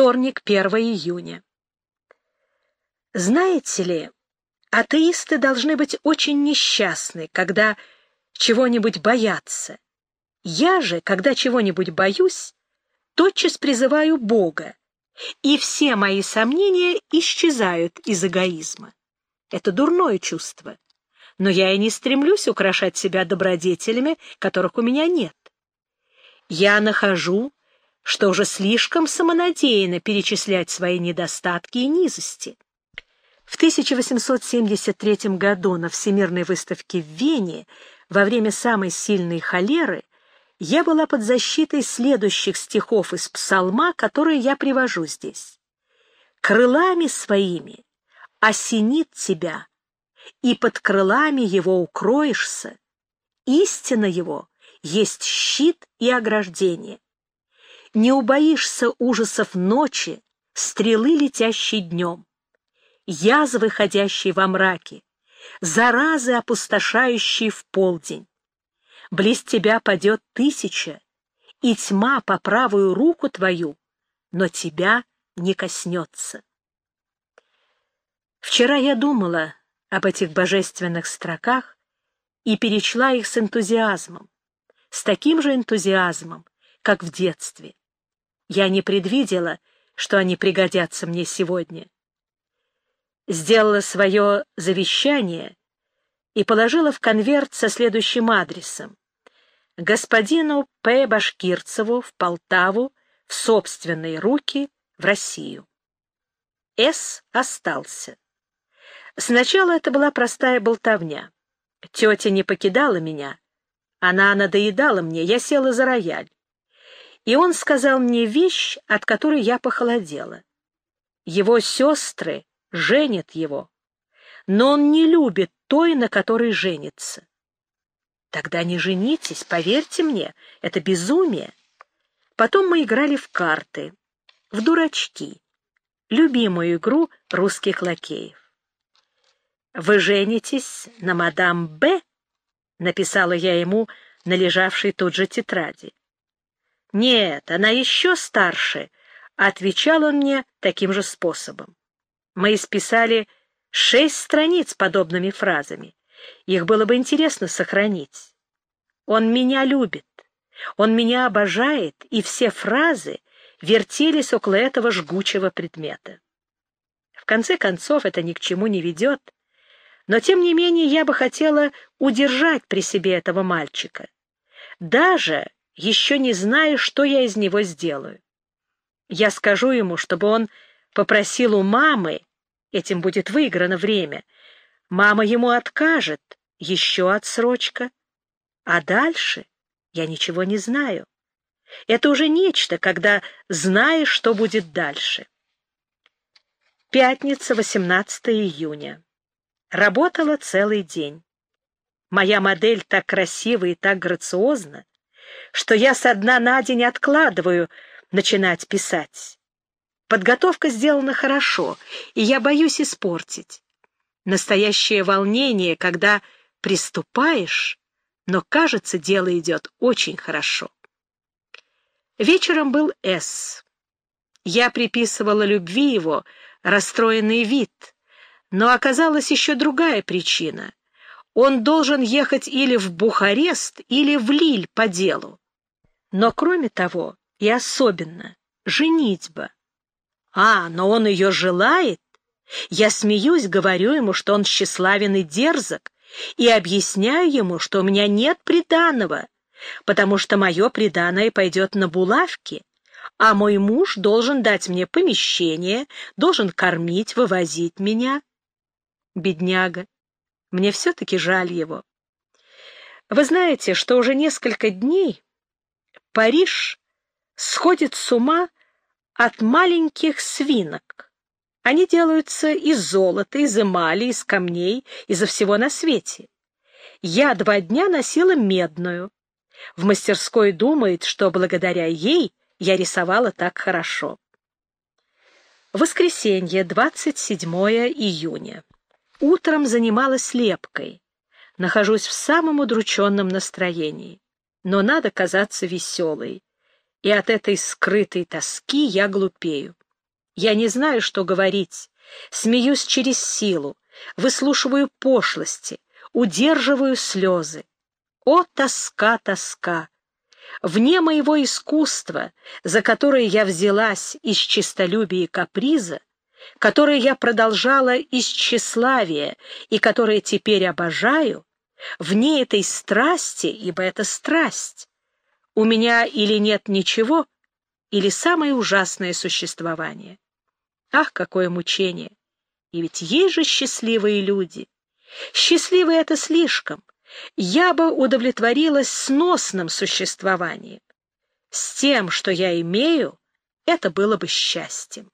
Вторник, 1 июня. Знаете ли, атеисты должны быть очень несчастны, когда чего-нибудь боятся. Я же, когда чего-нибудь боюсь, тотчас призываю Бога, и все мои сомнения исчезают из эгоизма. Это дурное чувство, но я и не стремлюсь украшать себя добродетелями, которых у меня нет. Я нахожу, что уже слишком самонадеянно перечислять свои недостатки и низости. В 1873 году на Всемирной выставке в Вене во время самой сильной холеры я была под защитой следующих стихов из псалма, которые я привожу здесь. «Крылами своими осенит тебя, и под крылами его укроешься, истина его есть щит и ограждение. Не убоишься ужасов ночи, стрелы, летящей днем, язвы, ходящей во мраке, заразы, опустошающие в полдень. Близ тебя падет тысяча, и тьма по правую руку твою, но тебя не коснется. Вчера я думала об этих божественных строках и перечла их с энтузиазмом, с таким же энтузиазмом, как в детстве. Я не предвидела, что они пригодятся мне сегодня. Сделала свое завещание и положила в конверт со следующим адресом господину П. Башкирцеву в Полтаву в собственные руки в Россию. С. остался. Сначала это была простая болтовня. Тетя не покидала меня. Она надоедала мне, я села за рояль. И он сказал мне вещь, от которой я похолодела. Его сестры женят его, но он не любит той, на которой женится. Тогда не женитесь, поверьте мне, это безумие. Потом мы играли в карты, в дурачки, любимую игру русских лакеев. «Вы женитесь на мадам Б?» — написала я ему на лежавшей тут же тетради. «Нет, она еще старше», — отвечал он мне таким же способом. Мы исписали шесть страниц подобными фразами. Их было бы интересно сохранить. Он меня любит, он меня обожает, и все фразы вертелись около этого жгучего предмета. В конце концов, это ни к чему не ведет, но, тем не менее, я бы хотела удержать при себе этого мальчика, даже еще не зная, что я из него сделаю. Я скажу ему, чтобы он попросил у мамы, этим будет выиграно время, Мама ему откажет, еще отсрочка. А дальше я ничего не знаю. Это уже нечто, когда знаешь, что будет дальше. Пятница, 18 июня. Работала целый день. Моя модель так красива и так грациозна, что я со дна на день откладываю начинать писать. Подготовка сделана хорошо, и я боюсь испортить. Настоящее волнение, когда приступаешь, но, кажется, дело идет очень хорошо. Вечером был С. Я приписывала любви его расстроенный вид, но оказалась еще другая причина. Он должен ехать или в Бухарест, или в Лиль по делу. Но кроме того, и особенно, женитьба. А, но он ее желает, я смеюсь, говорю ему, что он тщеславен и дерзок, и объясняю ему, что у меня нет приданого, потому что мое приданое пойдет на булавки, а мой муж должен дать мне помещение, должен кормить, вывозить меня. Бедняга, мне все-таки жаль его. Вы знаете, что уже несколько дней Париж сходит с ума от маленьких свинок. Они делаются из золота, из эмали, из камней, изо всего на свете. Я два дня носила медную. В мастерской думает, что благодаря ей я рисовала так хорошо. Воскресенье, 27 июня. Утром занималась лепкой. Нахожусь в самом удрученном настроении. Но надо казаться веселой. И от этой скрытой тоски я глупею. Я не знаю, что говорить, смеюсь через силу, выслушиваю пошлости, удерживаю слезы. О, тоска, тоска! Вне моего искусства, за которое я взялась из честолюбия и каприза, которое я продолжала из тщеславия и которое теперь обожаю, вне этой страсти, ибо это страсть, у меня или нет ничего, или самое ужасное существование. Ах, какое мучение! И ведь есть же счастливые люди. Счастливые — это слишком. Я бы удовлетворилась сносным существованием. С тем, что я имею, это было бы счастьем.